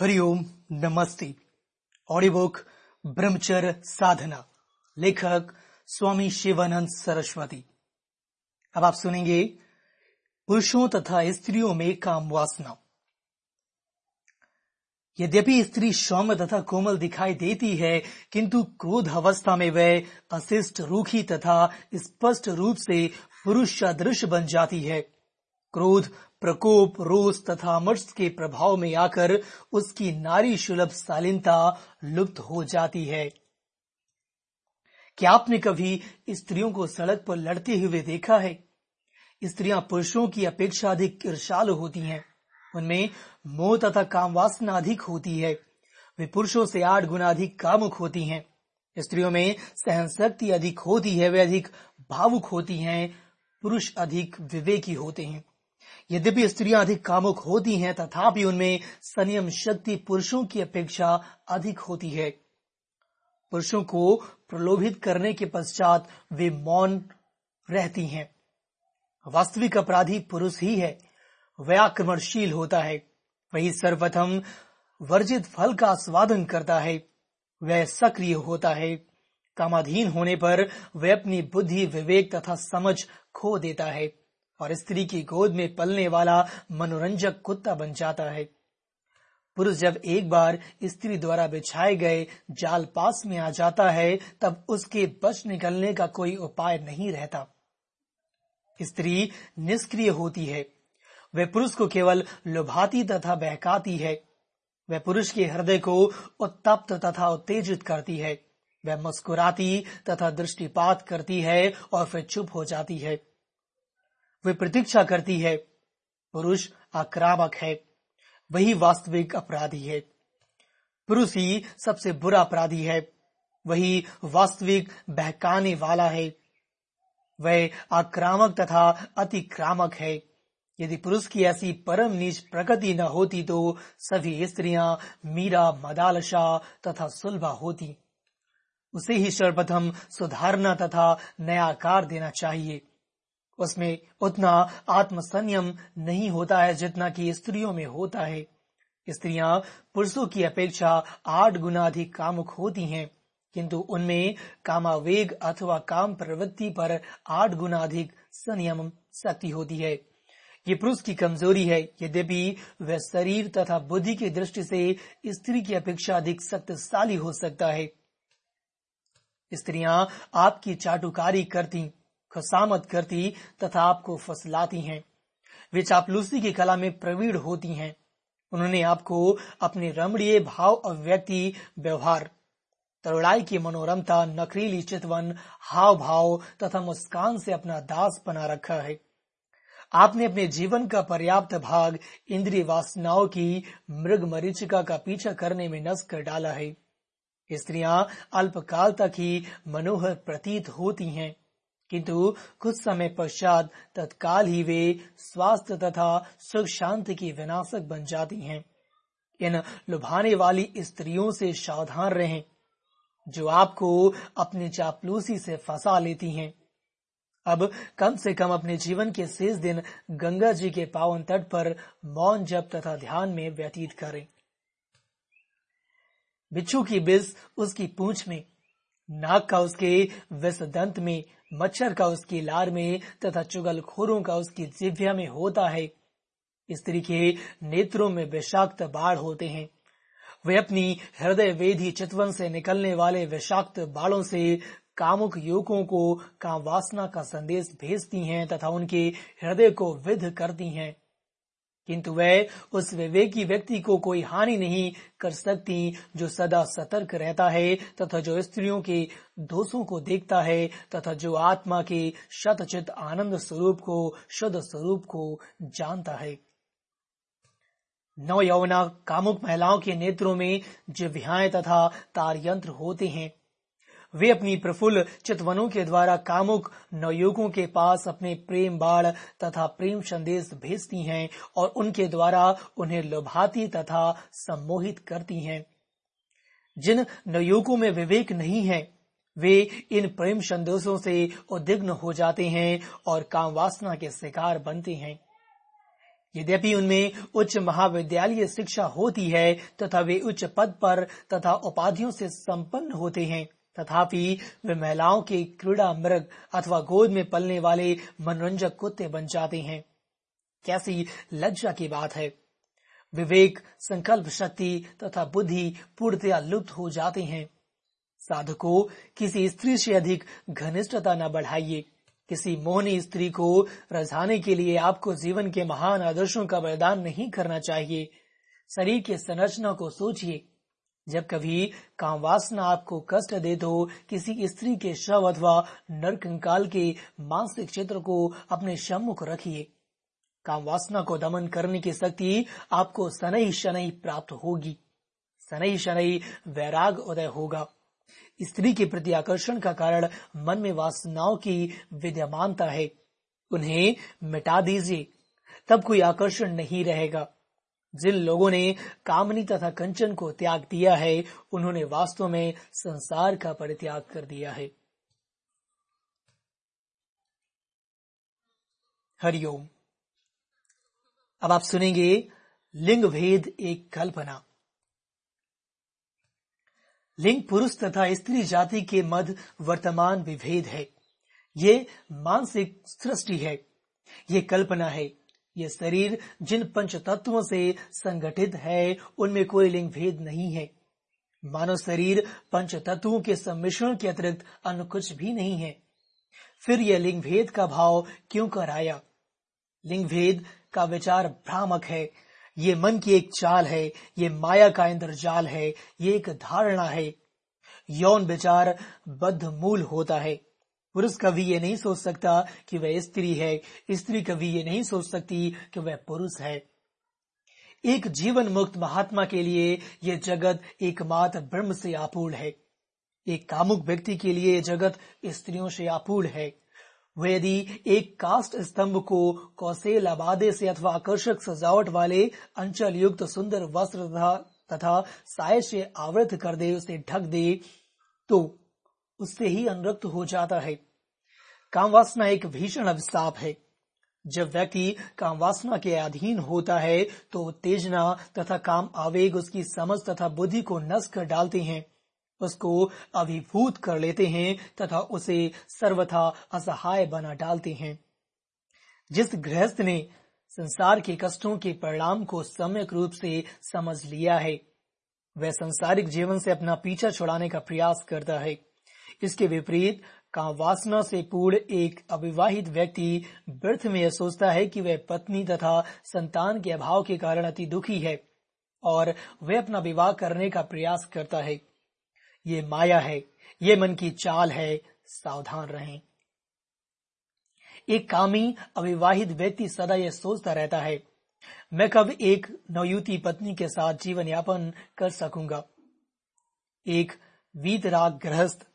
हरिओम नमस्ते। Audio book ब्रह्मचर्य साधना, लेखक स्वामी शिवानंद सरस्वती। अब आप सुनेंगे, पुरुषों तथा स्त्रियों में काम वासना। यद्यपि स्त्री सौम्य तथा कोमल दिखाई देती है, किंतु क्रोध अवस्था में वह अशिष्ट रूखी तथा स्पष्ट रूप से पुरुष सदृश बन जाती है। क्रोध प्रकोप, रोष तथा मर्ष के प्रभाव में आकर उसकी नारी सुलभ शालीनता लुप्त हो जाती है। क्या आपने कभी स्त्रियों को सड़क पर लड़ते हुए देखा है? स्त्रियाँ पुरुषों की अपेक्षा अधिक ईर्षालु होती हैं। उनमें मोह तथा काम वासना अधिक होती है। वे पुरुषों से आठ गुना अधिक कामुक होती हैं। स्त्रियों में सहन शक्ति अधिक होती है, वे अधिक भावुक होती हैं, पुरुष अधिक विवेकी होते हैं। यद्यपि स्त्रियाँ अधिक कामुक होती हैं, तथापि उनमें संयम शक्ति पुरुषों की अपेक्षा अधिक होती है। पुरुषों को प्रलोभित करने के पश्चात वे मौन रहती हैं। वास्तविक अपराधी पुरुष ही है, वह आक्रमणशील होता है, वही सर्वप्रथम वर्जित फल का स्वादन करता है, वह सक्रिय होता है, कामाधीन होने पर वह अपनी बुद्धि, विवेक तथा समझ खो देता है। और स्त्री की गोद में पलने वाला मनोरंजक कुत्ता बन जाता है। पुरुष जब एक बार स्त्री द्वारा बिछाए गए जाल पास में आ जाता है, तब उसके बच निकलने का कोई उपाय नहीं रहता। स्त्री निष्क्रिय होती है। वह पुरुष को केवल लुभाती तथा बहकाती है। वह पुरुष के हृदय को उत्तप्त तथा उत्तेजित करती है। वह मुस्कुराती तथा दृष्टिपात करती है और फिर चुप हो जाती है। वे प्रतीक्षा करती है, पुरुष आक्रामक है, वही वास्तविक अपराधी है। पुरुष ही सबसे बुरा अपराधी है, वही वास्तविक बहकाने वाला है। वह आक्रामक तथा अतिक्रामक है। यदि पुरुष की ऐसी परम नीच प्रकृति न होती तो सभी स्त्रियाँ मीरा, मदालशा तथा सुलभा होती। उसे ही सर्वप्रथम सुधारना तथा नया आकार देना चाहिए। उसमें उतना आत्म संयम नहीं होता है जितना कि स्त्रियों में होता है। स्त्रियाँ पुरुषों की अपेक्षा आठ गुना अधिक कामुक होती हैं, किंतु उनमें कामावेग अथवा काम प्रवृत्ति पर आठ गुना अधिक संयम शक्ति होती है। ये पुरुष की कमज़ोरी है, यद्यपि वह शरीर तथा बुद्धि की दृष्टि से स्त्री की अपेक्षा अधिक शक्तिशाली हो सकता है। स्त्रियाँ आपकी चाटुकारी करती खुशामद करती तथा आपको फसलाती हैं। वे चापलूसी की कला में प्रवीण होती हैं। उन्होंने आपको अपने रमणीय भाव और व्यक्ति, व्यवहार, तरुणाई की मनोरमता नकरीली चितवन हाव भाव तथा मुस्कान से अपना दास बना रखा है। आपने अपने जीवन का पर्याप्त भाग इंद्रिय वासनाओं की मृग मरीचिका का पीछा करने में नष्ट कर डाला है। स्त्रियाँ अल्पकाल तक ही मनोहर प्रतीत होती हैं। किंतु कुछ समय पश्चात तत्काल ही वे स्वास्थ्य तथा सुख शांति की विनाशक बन जाती हैं। इन लुभाने वाली स्त्रियों से सावधान रहें, जो आपको अपनी चापलूसी से फंसा लेती हैं। अब कम से कम अपने जीवन के शेष दिन गंगा जी के पावन तट पर मौन जप तथा ध्यान में व्यतीत करें। बिच्छू की बिस उसकी पूंछ में नाक का उसके विष दंत में, मच्छर का उसकी लार में तथा चुगलखोरों का उसकी जिव्या में होता है। स्त्री के नेत्रों में विषाक्त बाढ़ होते हैं। वे अपनी हृदय वेदी चितवन से निकलने वाले विषाक्त बाढ़ों से कामुक युवकों को काम वासना का संदेश भेजती हैं तथा उनके हृदय को विध करती हैं। किंतु वह उस विवेकी व्यक्ति को कोई हानि नहीं कर सकती, जो सदा सतर्क रहता है तथा जो स्त्रियों के दोषों को देखता है तथा जो आत्मा के शतचित आनंद स्वरूप को, शुद्ध स्वरूप को जानता है। नव यौवना कामुक महिलाओं के नेत्रों में जिव्याएँ तथा तार यंत्र होते हैं। वे अपनी प्रफुल्ल चितवनों के द्वारा कामुक नवयुगों के पास अपने प्रेम बाढ़ तथा प्रेम संदेश भेजती हैं और उनके द्वारा उन्हें लुभाती तथा सम्मोहित करती हैं। जिन नवयुगों में विवेक नहीं है, वे इन प्रेम संदेशों से उद्विग्न हो जाते हैं और काम वासना के शिकार बनते हैं। यद्यपि उनमें उच्च महाविद्यालय शिक्षा होती है तथा वे उच्च पद पर तथा उपाधियों से संपन्न होते हैं तथापि वे महिलाओं के क्रीड़ा मृग अथवा गोद में पलने वाले मनोरंजक कुत्ते बन जाते हैं। कैसी लज्जा की बात है। विवेक, संकल्प शक्ति तथा बुद्धि पूर्णतया लुप्त हो जाते हैं। साधको, किसी स्त्री से अधिक घनिष्ठता न बढ़ाइए। किसी मोहनी स्त्री को रजाने के लिए आपको जीवन के महान आदर्शों का बलिदान नहीं करना चाहिए। शरीर के संरचना को सोचिए। जब कभी काम वासना आपको कष्ट दे तो किसी स्त्री के शव अथवा नरकंकाल के मानसिक क्षेत्र को अपने सम्मुख रखिए। काम वासना को दमन करने की शक्ति आपको शनई शनई प्राप्त होगी। शनई शनई वैराग उदय होगा। स्त्री के प्रति आकर्षण का कारण मन में वासनाओं की विद्यमानता है। उन्हें मिटा दीजिए, तब कोई आकर्षण नहीं रहेगा। जिन लोगों ने कामनी तथा कंचन को त्याग दिया है, उन्होंने वास्तव में संसार का परित्याग कर दिया है। हरिओम अब आप सुनेंगे लिंग भेद एक कल्पना। लिंग पुरुष तथा स्त्री जाति के मध्य वर्तमान विभेद है। ये मानसिक सृष्टि है। ये कल्पना है। ये शरीर जिन पंच तत्वों से संगठित है, उनमें कोई लिंग भेद नहीं है। मानव शरीर पंच तत्वों के सम्मिश्रण के अतिरिक्त अन्य कुछ भी नहीं है। फिर यह लिंग भेद का भाव क्यों कर आया लिंग भेद का विचार भ्रामक है। ये मन की एक चाल है, ये माया का इंद्रजाल है, ये एक धारणा है। यौन विचार बद्ध मूल होता है। पुरुष कभी ये नहीं सोच सकता कि वह स्त्री है। स्त्री कभी ये नहीं सोच सकती कि वह पुरुष है। एक जीवन मुक्त महात्मा के लिए यह जगत एकमात्र ब्रह्म से आपूर्ण है। एक कामुक व्यक्ति के लिए जगत स्त्रियों से आपूर्ण है। वह यदि एक कास्ट स्तंभ को कौशल आबादे से अथवा आकर्षक सजावट वाले अंचल युक्त सुंदर वस्त्र तथा तथा साय से आवृत कर दे, उसे ढक दे तो उससे ही अनुरक्त हो जाता है। काम वासना एक भीषण अभिशाप है। जब व्यक्ति काम वासना के अधीन होता है तो उत्तेजना तथा काम आवेग उसकी समझ तथा बुद्धि को नष्ट कर डालते हैं। उसको अभिभूत कर लेते हैं तथा उसे सर्वथा असहाय बना डालते हैं। जिस गृहस्थ ने संसार के कष्टों के परिणाम को सम्यक रूप से समझ लिया है, वह संसारिक जीवन से अपना पीछा छुड़ाने का प्रयास करता है। इसके विपरीत काम वासना से पूर्ण एक अविवाहित व्यक्ति व्यर्थ में यह सोचता है कि वह पत्नी तथा संतान के अभाव के कारण अति दुखी है और वह अपना विवाह करने का प्रयास करता है। ये माया है, ये मन की चाल है, सावधान रहें। एक कामी, अविवाहित व्यक्ति सदा यह सोचता रहता है, मैं कब एक नवयुति पत्नी के साथ जीवन यापन कर सकूँगा? एक वीतराग गृहस्थ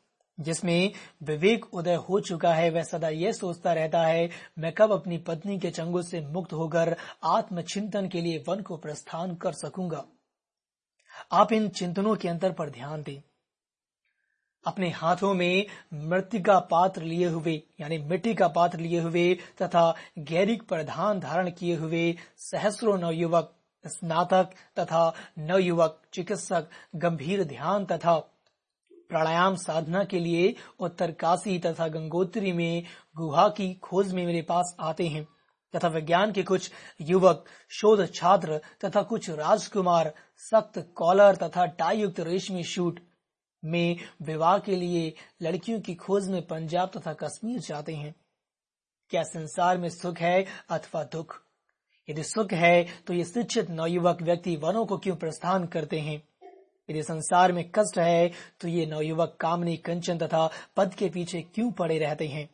जिसमें विवेक उदय हो चुका है, वह सदा यह सोचता रहता है, मैं कब अपनी पत्नी के चंगुल से मुक्त होकर आत्मचिंतन के लिए वन को प्रस्थान कर सकूँगा? आप इन चिंतनों के अंतर पर ध्यान दें। अपने हाथों में मृत्यु का पात्र लिए हुए, यानी मिट्टी का पात्र लिए हुए, तथा गैरिक प्रधान धारण किए हुए सहस्रों नवयुवक, स्नातक तथा नवयुवक, चिकित्सक, गंभीर ध्यान तथा प्राणायाम साधना के लिए उत्तरकाशी तथा गंगोत्री में गुहा की खोज में मेरे पास आते हैं। तथा विज्ञान के कुछ युवक, शोध छात्र तथा कुछ राजकुमार, सख्त कॉलर तथा टाई युक्त रेशमी शूट में विवाह के लिए लड़कियों की खोज में पंजाब तथा कश्मीर जाते हैं। क्या संसार में सुख है अथवा दुख? यदि सुख है तो ये शिक्षित नवयुवक व्यक्ति वनों को क्यों प्रस्थान करते हैं? यदि संसार में कष्ट है तो ये नवयुवक कामनी कंचन तथा पद के पीछे क्यों पड़े रहते हैं?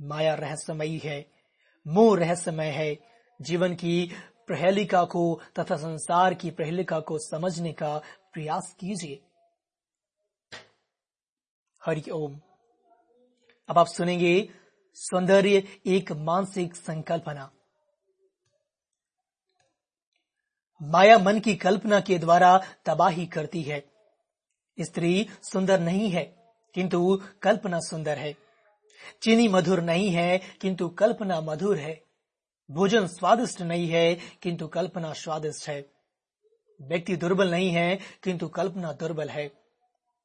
माया रहस्यमयी है, मोह रहस्यमय है। जीवन की प्रहेलिका को तथा संसार की प्रहेलिका को समझने का प्रयास कीजिए। हरि ओम। अब आप सुनेंगे सौंदर्य एक मानसिक संकल्पना। माया मन की कल्पना के द्वारा तबाही करती है। स्त्री सुंदर नहीं है, किंतु कल्पना सुंदर है। चीनी मधुर नहीं है, किंतु कल्पना मधुर है। भोजन स्वादिष्ट नहीं है, किंतु कल्पना स्वादिष्ट है। व्यक्ति दुर्बल नहीं है, किंतु कल्पना दुर्बल है।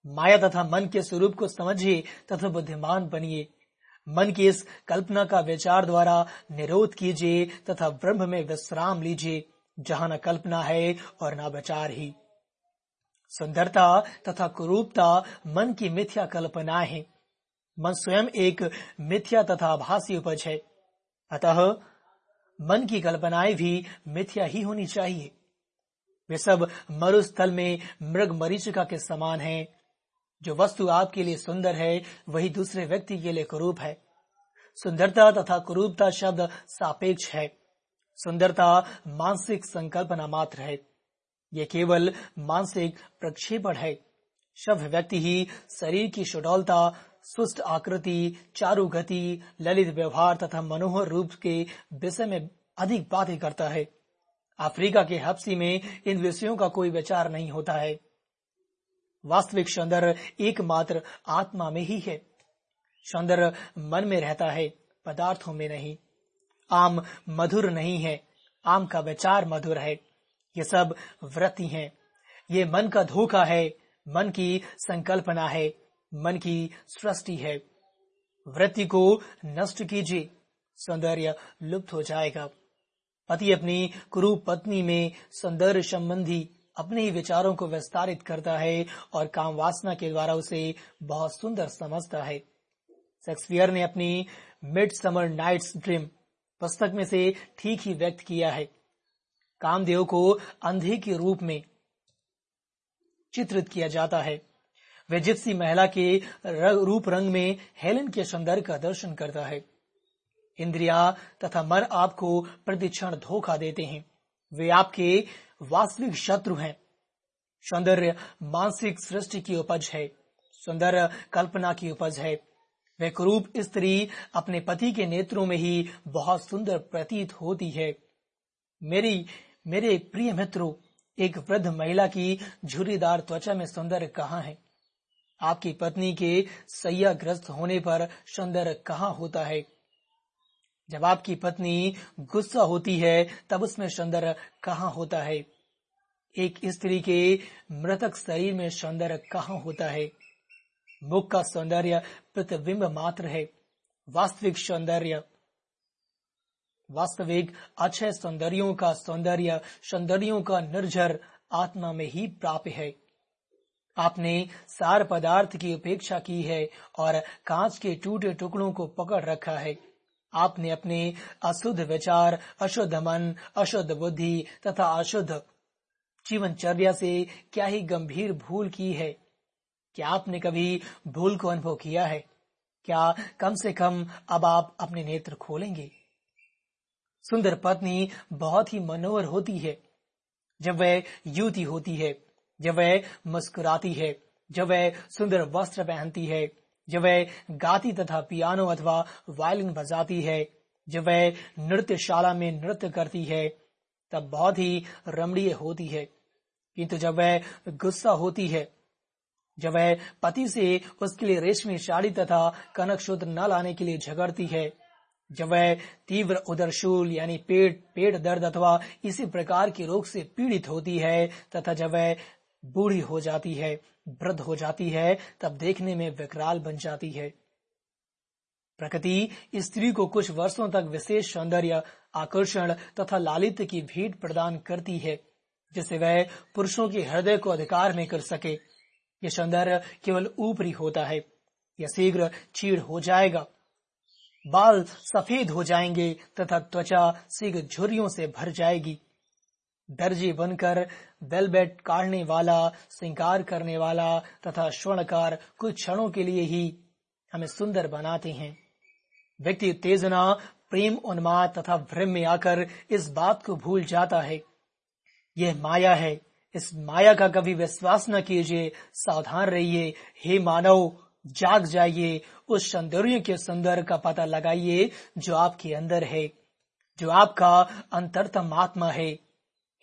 माया तथा मन के स्वरूप को समझिए, तथा बुद्धिमान बनिए। मन की इस कल्पना का विचार द्वारा निरोध कीजिए, तथा ब्रह्म में विश्राम लीजिए। जहाँ न कल्पना है और न विचार ही। सुंदरता तथा कुरूपता मन की मिथ्या कल्पना है। मन स्वयं एक मिथ्या तथा भाषी उपज है। अतः मन की कल्पनाएँ भी मिथ्या ही होनी चाहिए। वे सब मरुस्थल में मृग मरीचिका के समान हैं। जो वस्तु आपके लिए सुंदर है, वही दूसरे व्यक्ति के लिए कुरूप है। सुंदरता तथा कुरूपता शब्द सापेक्ष है। सुंदरता मानसिक संकल्पना मात्र है। यह केवल मानसिक प्रक्षेपण है। शव व्यक्ति ही शरीर की सुडौलता सुस्त आकृति, चारु गति, ललित व्यवहार तथा मनोहर रूप के विषय में अधिक बातें करता है। अफ्रीका के हप्सी में इन विषयों का कोई विचार नहीं होता है। वास्तविक सौंदर्य एकमात्र आत्मा में ही है। सौंदर्य मन में रहता है, पदार्थों में नहीं। आम मधुर नहीं है, आम का विचार मधुर है। ये सब वृत्ति हैं। ये मन का धोखा है, मन की संकल्पना है, मन की सृष्टि है। वृत्ति को नष्ट कीजिए, सौंदर्य लुप्त हो जाएगा। पति अपनी कुरु पत्नी में सौंदर्य संबंधी अपने ही विचारों को विस्तारित करता है और काम वासना के द्वारा उसे बहुत सुंदर समझता है। शेक्सपियर ने अपनी मिड समर नाइट्स ड्रीम पुस्तक में से ठीक ही व्यक्त किया है। कामदेव को अंधे के रूप में चित्रित किया जाता है। वे जिप्सी महिला के रूप रंग में हेलन के सौंदर्य का दर्शन करता है। इंद्रिया तथा मन आपको प्रतिक्षण धोखा देते हैं। वे आपके वास्तविक शत्रु हैं। सौंदर्य मानसिक सृष्टि की उपज है। सौंदर्य कल्पना की उपज है। वह कुरूप स्त्री अपने पति के नेत्रों में ही बहुत सुंदर प्रतीत होती है। मेरी, मेरे प्रिय मित्रों, एक वृद्ध महिला की झुरीदार त्वचा में सुंदर कहाँ है? आपकी पत्नी के सैया ग्रस्त होने पर सुंदर कहाँ होता है? जब आपकी पत्नी गुस्सा होती है, तब उसमें सुंदर कहाँ होता है? एक स्त्री के मृतक शरीर में सौंदर्य कहाँ होता है? मुख का सौंदर्य, प्रतिबिंब मात्र है। वास्तविक सौंदर्य, वास्तविक अच्छे सौंदर्यों का सौंदर्य, सौंदर्यों का निर्जर आत्मा में ही प्राप्त है। आपने सार पदार्थ की उपेक्षा की है और कांच के टूटे टुकड़ों को पकड़ रखा है। आपने अपने अशुद्ध विचार, अशुद्ध मन, अशुद्ध बुद्धि तथा अशुद्ध जीवनचर्या से क्या ही गंभीर भूल की है। क्या आपने कभी भूल को अनुभव किया है? क्या कम से कम अब आप अपने नेत्र खोलेंगे? सुंदर पत्नी बहुत ही मनोहर होती है। जब वह युवती होती है, जब वह मुस्कुराती है, जब वह सुंदर वस्त्र पहनती है, जब वह गाती तथा पियानो अथवा वायलिन बजाती है, जब वह नृत्यशाला में नृत्य करती है, तब बहुत ही रमणीय होती है। किंतु जब वह गुस्सा होती है जब वह पति से उसके लिए रेशमी साड़ी तथा कनक शुद्ध न लाने के लिए झगड़ती है, जब वह तीव्र उदरशूल यानी पेट पेट दर्द अथवा इसी प्रकार के रोग से पीड़ित होती है तथा जब वह बूढ़ी हो जाती है, वृद्ध हो जाती है, तब देखने में विकराल बन जाती है। प्रकृति स्त्री को कुछ वर्षों तक विशेष सौंदर्य, आकर्षण तथा लालित्य की भीट प्रदान करती है, जिससे वह पुरुषों के हृदय को अधिकार में कर सके। यह सौंदर्य केवल ऊपरी होता है, यह शीघ्र चीड़ हो जाएगा। बाल सफ़ेद हो जाएँगे तथा त्वचा शीघ्र झुरियों से भर जाएगी। दर्जी बनकर बेलबेट काटने वाला, श्रृंगार करने वाला तथा स्वर्णकार कुछ क्षणों के लिए ही हमें सुंदर बनाते हैं। व्यक्ति उत्तेजना, प्रेम उन्माद तथा भ्रम में आकर इस बात को भूल जाता है। यह माया है। इस माया का कभी विश्वास न कीजिए, सावधान रहिए। हे मानव, जाग जाइए। उस सौंदर्य के सुंदर का पता लगाइए जो आपके अंदर है, जो आपका अंतरतम आत्मा है।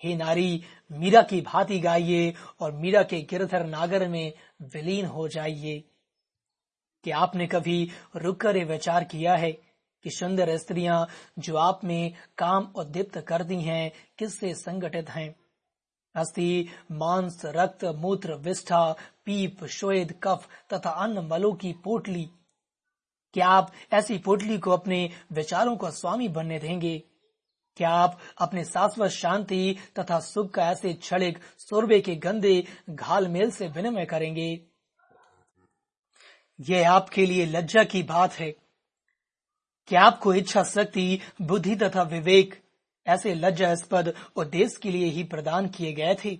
हे नारी, मीरा की भांति गाइए और मीरा के गिरधर नागर में विलीन हो जाइए। कि आपने कभी रुक कर विचार किया है कि सुंदर स्त्रियाँ जो आप में काम उद्दीप्त करती हैं, किससे संगठित हैं? अस्थि, मांस, रक्त, मूत्र विष्ठा पीप श्वेद कफ तथा अन्य मलों की पोटली। क्या आप ऐसी पोटली को अपने विचारों का स्वामी बनने देंगे? क्या आप अपने शाश्वत शांति तथा सुख का ऐसे क्षणिक सोरबे के गंदे घाल मेल से विनिमय करेंगे? यह आपके लिए लज्जा की बात है। क्या आपको इच्छा, शक्ति, बुद्धि तथा विवेक ऐसे लज्जास्पद उद्देश्य के लिए ही प्रदान किए गए थे।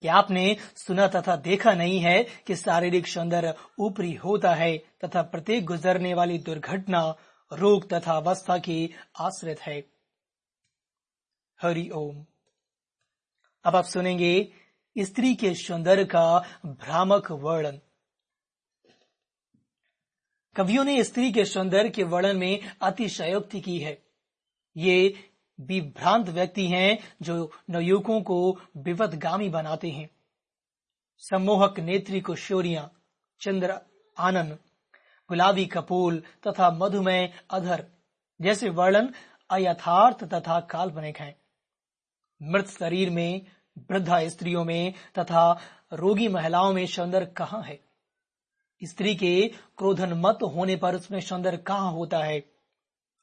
क्या आपने सुना तथा देखा नहीं है कि शारीरिक सौंदर्य ऊपरी होता है तथा प्रत्येक गुजरने वाली दुर्घटना रोग तथा अवस्था की आश्रित है? हरि ओम। अब आप सुनेंगे स्त्री के सौंदर्य का भ्रामक वर्णन। कवियों ने स्त्री के सौंदर्य के वर्णन में अतिशयोक्ति की है। ये विभ्रांत व्यक्ति हैं जो नवयुवकों को विपदगामी बनाते हैं। सम्मोहक नेत्री को शोरिया, चंद्र, आनंद, गुलाबी कपूल तथा मधुमेह, अधर, जैसे वर्णन अयथार्थ तथा काल्पनिक हैं। मृत शरीर में, वृद्धा स्त्रियों में तथा रोगी महिलाओं में सौंदर्य कहाँ है? स्त्री के क्रोधन मत होने पर उसमें सौंदर्य कहाँ होता है?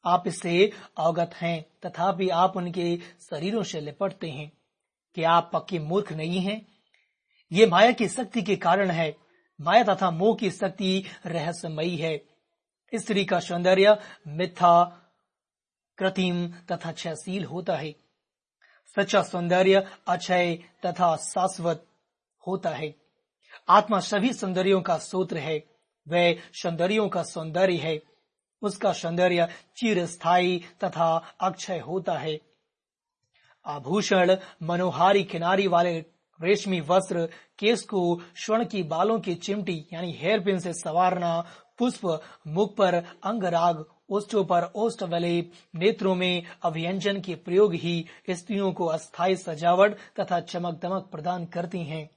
आप इससे अवगत हैं, तथापि आप उनके शरीरों से लिपटते हैं। कि आप पक्के मूर्ख नहीं हैं। ये माया की शक्ति के कारण है। माया तथा मोह की शक्ति रहस्यमयी है। स्त्री का सौंदर्य मिथ्या, कृत्रिम तथा क्षयशील होता है। सच्चा सौंदर्य अक्षय तथा शाश्वत होता है। आत्मा सभी सौंदर्यों का सूत्र है। वह सौंदर्यों का सौंदर्य है। उसका सौंदर्य चिर स्थायी तथा अक्षय होता है। आभूषण, मनोहारी किनारी वाले रेशमी वस्त्र, केस को स्वर्ण की बालों की चिमटी, यानी हेयर पिन से सवारना, पुष्प, मुख पर अंगराग, ओष्ठों पर ओष्ठ वलेप नेत्रों में अभियंजन के प्रयोग ही स्त्रियों को अस्थायी सजावट तथा चमक दमक प्रदान करती हैं।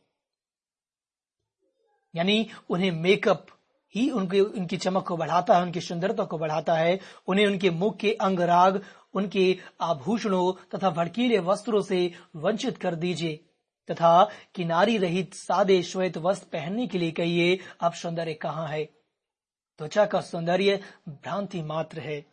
यानी उन्हें मेकअप ही उनके, उनकी चमक को बढ़ाता है, उनकी सुंदरता को बढ़ाता है, उन्हें उनके मुख के अंगराग, उनके आभूषणों तथा भड़कीले वस्त्रों से वंचित कर दीजिए। तथा किनारी रहित सादे श्वेत वस्त्र पहनने के लिए कहिए, अब सौंदर्य कहाँ है? त्वचा का सौंदर्य भ्रांति मात्र है।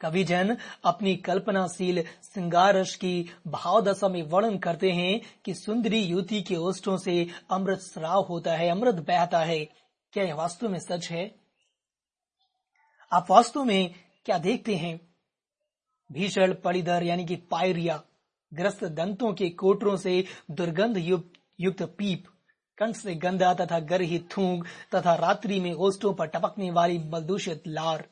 कवि जन अपनी कल्पनाशील सिंगारस की भावदशा में वर्णन करते हैं कि सुंदरी युति के ओष्ठों से अमृत स्राव होता है, अमृत बहता है। क्या यह वास्तव में सच है? आप वास्तव में क्या देखते हैं? भीषण पड़ीदर यानी कि पायरिया, ग्रस्त दंतों के कोटरों से दुर्गंध युक्त युक्त पीप, कंठ से गंदा तथा गर्ही थूक तथा रात्रि में ओष्ठों पर टपकने वाली मलदूषित लार।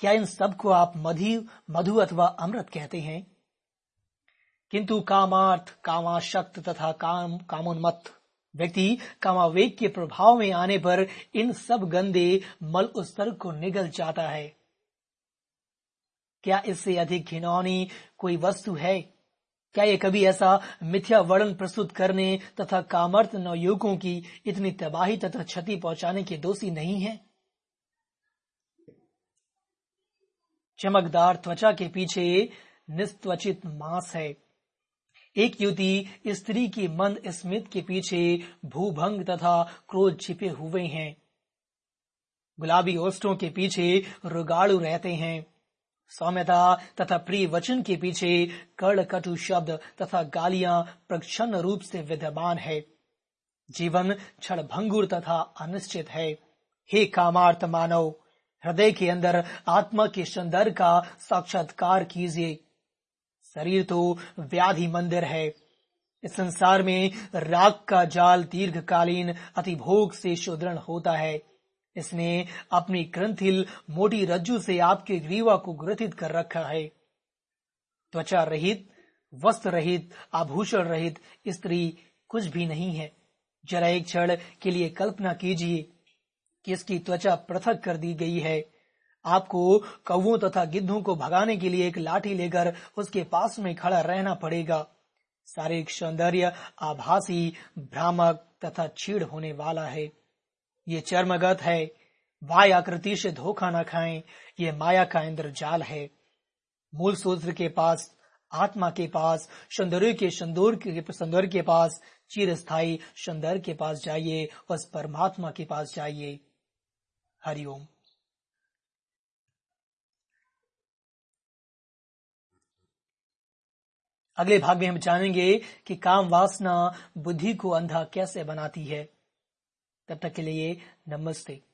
क्या इन सबको आप मधु मधु अथवा अमृत कहते हैं? किंतु कामार्थ, कामाशक्त तथा काम, कामोन्मत्त व्यक्ति कामावेग के प्रभाव में आने पर इन सब गंदे मल उत्सर्ग को निगल जाता है। क्या इससे अधिक घिनौनी कोई वस्तु है? क्या ये कभी ऐसा मिथ्या वर्णन प्रस्तुत करने तथा कामर्थ नवयुवकों की इतनी तबाही तथा क्षति पहुँचाने के दोषी नहीं है? चमकदार त्वचा के पीछे निस्त्वचित मांस है। एक युवती स्त्री की मंद स्मित के पीछे भूभंग तथा क्रोध छिपे हुए हैं। गुलाबी ओष्टों के पीछे रुगाड़ू रहते हैं। सौम्यता तथा प्रिय वचन के पीछे कड़ कटु शब्द तथा गालियाँ प्रक्षण रूप से विद्यमान है। जीवन क्षण भंगुर तथा अनिश्चित है। हे कामार्थ मानव हृदय के अंदर, आत्मा के सौंदर्य का साक्षात्कार कीजिए। शरीर तो व्याधि मंदिर है। इस संसार में राग का जाल दीर्घकालीन अतिभोग से सुदृढ़ होता है। इसने अपनी ग्रंथिल मोटी रज्जु से आपके ग्रीवा को ग्रथित कर रखा है। त्वचा रहित, वस्त्र रहित, आभूषण रहित स्त्री कुछ भी नहीं है। जरा एक क्षण के लिए कल्पना कीजिए। कि इसकी त्वचा पृथक कर दी गई है। आपको कौओं तथा गिद्धों को भगाने के लिए एक लाठी लेकर उसके पास में खड़ा रहना पड़ेगा। शारीरिक सौंदर्य आभासी, भ्रामक तथा छीड़ होने वाला है। ये चर्मगत है। वाय आकृति से धोखा न खाएँ। ये माया का इंद्रजाल है। मूल सूत्र के पास, आत्मा के पास, सौंदर्य के संदूर के सौंदर्य के पास चिर स्थायी सौंदर्य के पास जाइए, उस परमात्मा के पास जाइए। हरिओम। अगले भाग में हम जानेंगे कि काम वासना बुद्धि को अंधा कैसे बनाती है। तब तक के लिए नमस्ते।